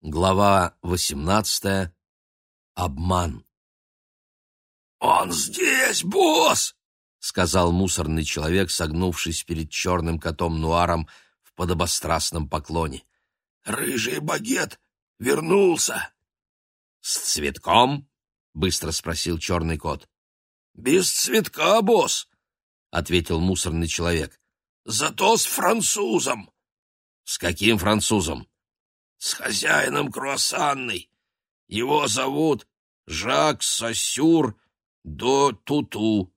Глава восемнадцатая. Обман. «Он здесь, босс!» — сказал мусорный человек, согнувшись перед черным котом Нуаром в подобострастном поклоне. «Рыжий багет вернулся!» «С цветком?» — быстро спросил черный кот. «Без цветка, босс!» — ответил мусорный человек. «Зато с французом!» «С каким французом?» С хозяином круассанной. Его зовут Жак Сосюр до Туту.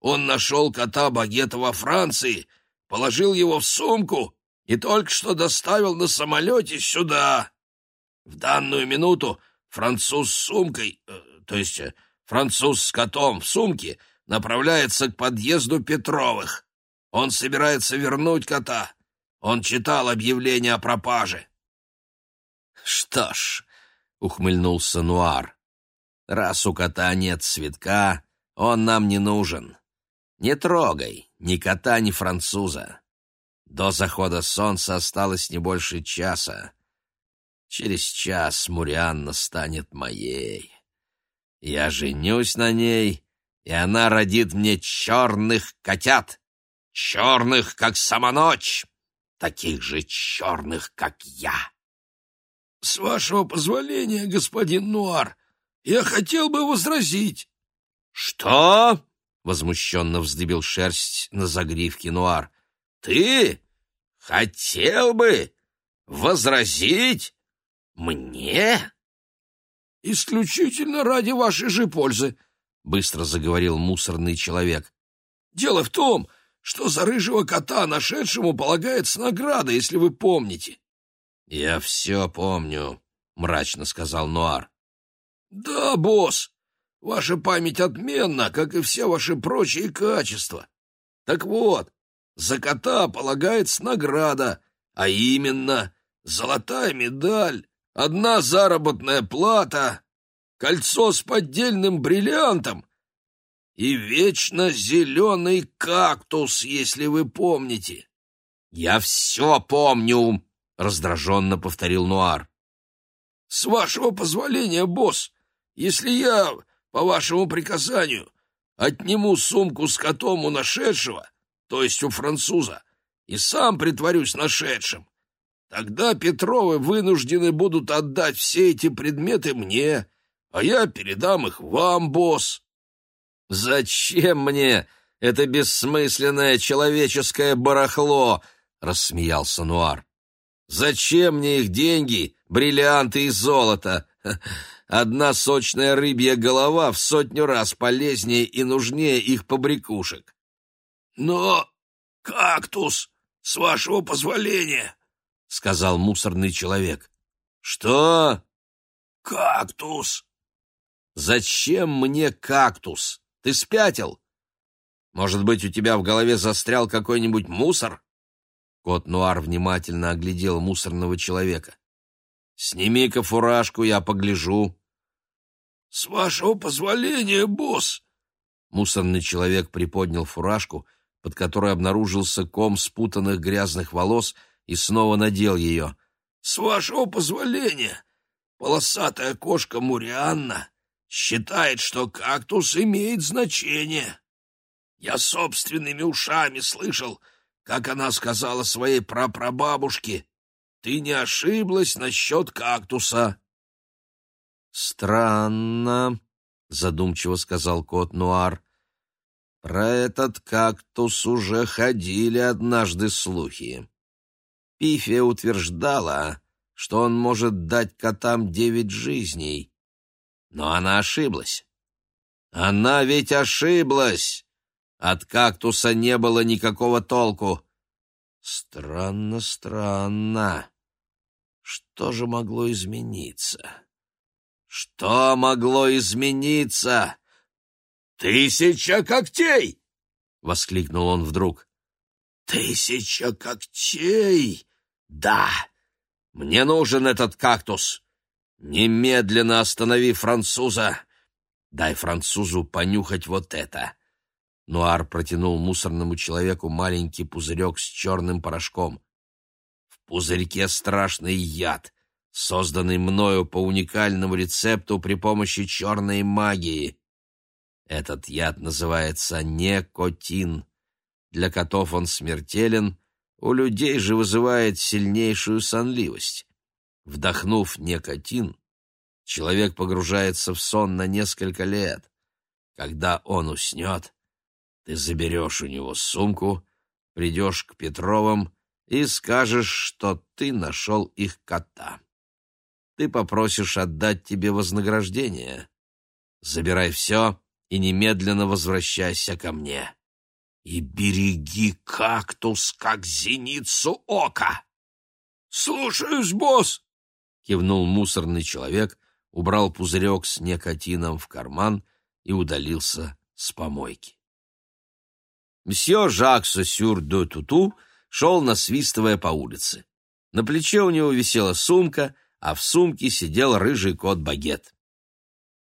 Он нашел кота Багета во Франции, положил его в сумку и только что доставил на самолете сюда. В данную минуту француз с сумкой, э, то есть э, француз с котом в сумке, направляется к подъезду Петровых. Он собирается вернуть кота. Он читал объявление о пропаже. «Что ж», — ухмыльнулся Нуар, — «раз у кота нет цветка, он нам не нужен. Не трогай ни кота, ни француза. До захода солнца осталось не больше часа. Через час Мурианна станет моей. Я женюсь на ней, и она родит мне черных котят, черных, как сама ночь, таких же черных, как я». «С вашего позволения, господин Нуар, я хотел бы возразить». «Что?» — возмущенно вздыбил шерсть на загривке Нуар. «Ты хотел бы возразить мне?» «Исключительно ради вашей же пользы», — быстро заговорил мусорный человек. «Дело в том, что за рыжего кота нашедшему полагается награда, если вы помните. «Я все помню», — мрачно сказал Нуар. «Да, босс, ваша память отменна, как и все ваши прочие качества. Так вот, за кота полагается награда, а именно золотая медаль, одна заработная плата, кольцо с поддельным бриллиантом и вечно зеленый кактус, если вы помните». «Я все помню», — раздраженно повторил Нуар. «С вашего позволения, босс, если я, по вашему приказанию, отниму сумку с котом у нашедшего, то есть у француза, и сам притворюсь нашедшим, тогда Петровы вынуждены будут отдать все эти предметы мне, а я передам их вам, босс». «Зачем мне это бессмысленное человеческое барахло?» — рассмеялся Нуар. Зачем мне их деньги, бриллианты и золото? Одна сочная рыбья голова в сотню раз полезнее и нужнее их побрякушек. Но кактус, с вашего позволения, — сказал мусорный человек. Что? Кактус. Зачем мне кактус? Ты спятил? Может быть, у тебя в голове застрял какой-нибудь мусор? Кот Нуар внимательно оглядел мусорного человека. «Сними-ка фуражку, я погляжу». «С вашего позволения, босс!» Мусорный человек приподнял фуражку, под которой обнаружился ком спутанных грязных волос, и снова надел ее. «С вашего позволения, полосатая кошка Мурианна считает, что кактус имеет значение. Я собственными ушами слышал, как она сказала своей прапрабабушке, ты не ошиблась насчет кактуса. Странно, задумчиво сказал кот Нуар. Про этот кактус уже ходили однажды слухи. Пифия утверждала, что он может дать котам девять жизней. Но она ошиблась. Она ведь ошиблась! От кактуса не было никакого толку. Странно, странно. Что же могло измениться? Что могло измениться? «Тысяча когтей!» — воскликнул он вдруг. «Тысяча когтей! Да! Мне нужен этот кактус! Немедленно останови француза! Дай французу понюхать вот это!» Нуар протянул мусорному человеку маленький пузырек с черным порошком. «В пузырьке страшный яд», — созданный мною по уникальному рецепту при помощи черной магии. Этот яд называется некотин. Для котов он смертелен, у людей же вызывает сильнейшую сонливость. Вдохнув никотин, человек погружается в сон на несколько лет. Когда он уснет, ты заберешь у него сумку, придешь к Петровым и скажешь, что ты нашел их кота. Ты попросишь отдать тебе вознаграждение. Забирай все и немедленно возвращайся ко мне. И береги кактус, как зеницу ока. — Слушаюсь, босс! — кивнул мусорный человек, убрал пузырек с никотином в карман и удалился с помойки. Мсье Жак Сосюр де Туту шел, насвистывая по улице. На плече у него висела сумка, а в сумке сидел рыжий кот Багет.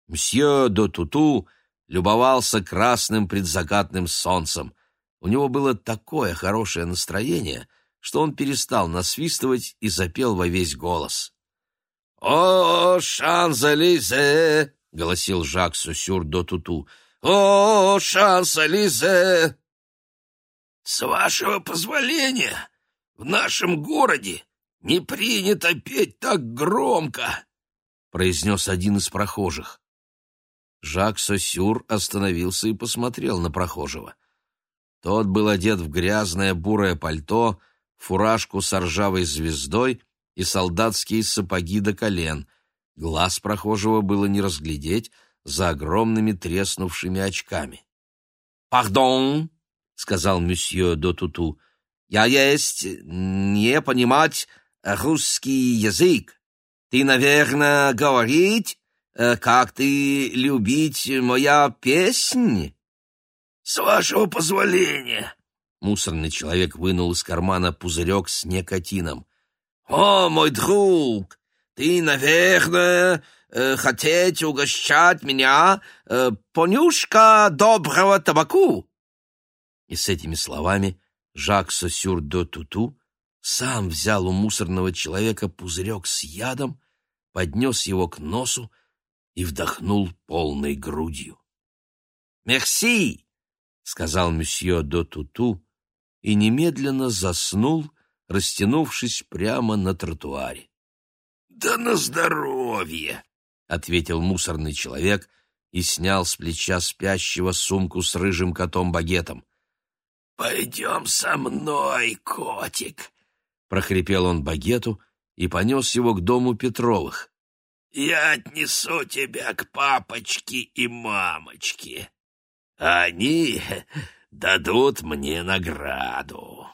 Мсье де Туту любовался красным предзакатным солнцем. У него было такое хорошее настроение, что он перестал насвистывать и запел во весь голос. «О, Шанзелизе!» — голосил Жак Сусюр до Туту. «О, Шанзелизе!» «С вашего позволения, в нашем городе не принято петь так громко!» — произнес один из прохожих. Жак Сосюр остановился и посмотрел на прохожего. Тот был одет в грязное бурое пальто, фуражку с ржавой звездой и солдатские сапоги до колен. Глаз прохожего было не разглядеть за огромными треснувшими очками. «Пардон», — сказал месье Дотуту, — «я есть не понимать русский язык. Ты, наверное, говорить Э, как ты любить моя песнь?» «С вашего позволения!» Мусорный человек вынул из кармана пузырек с никотином. «О, мой друг, ты, наверное, э, хотеть угощать меня э, понюшка доброго табаку!» И с этими словами Жак Сосюр до Туту сам взял у мусорного человека пузырек с ядом, поднес его к носу и вдохнул полной грудью. «Мерси!» — сказал месье до Туту и немедленно заснул, растянувшись прямо на тротуаре. «Да на здоровье!» — ответил мусорный человек и снял с плеча спящего сумку с рыжим котом-багетом. «Пойдем со мной, котик!» — прохрипел он багету и понес его к дому Петровых. Я отнесу тебя к папочке и мамочке. Они дадут мне награду.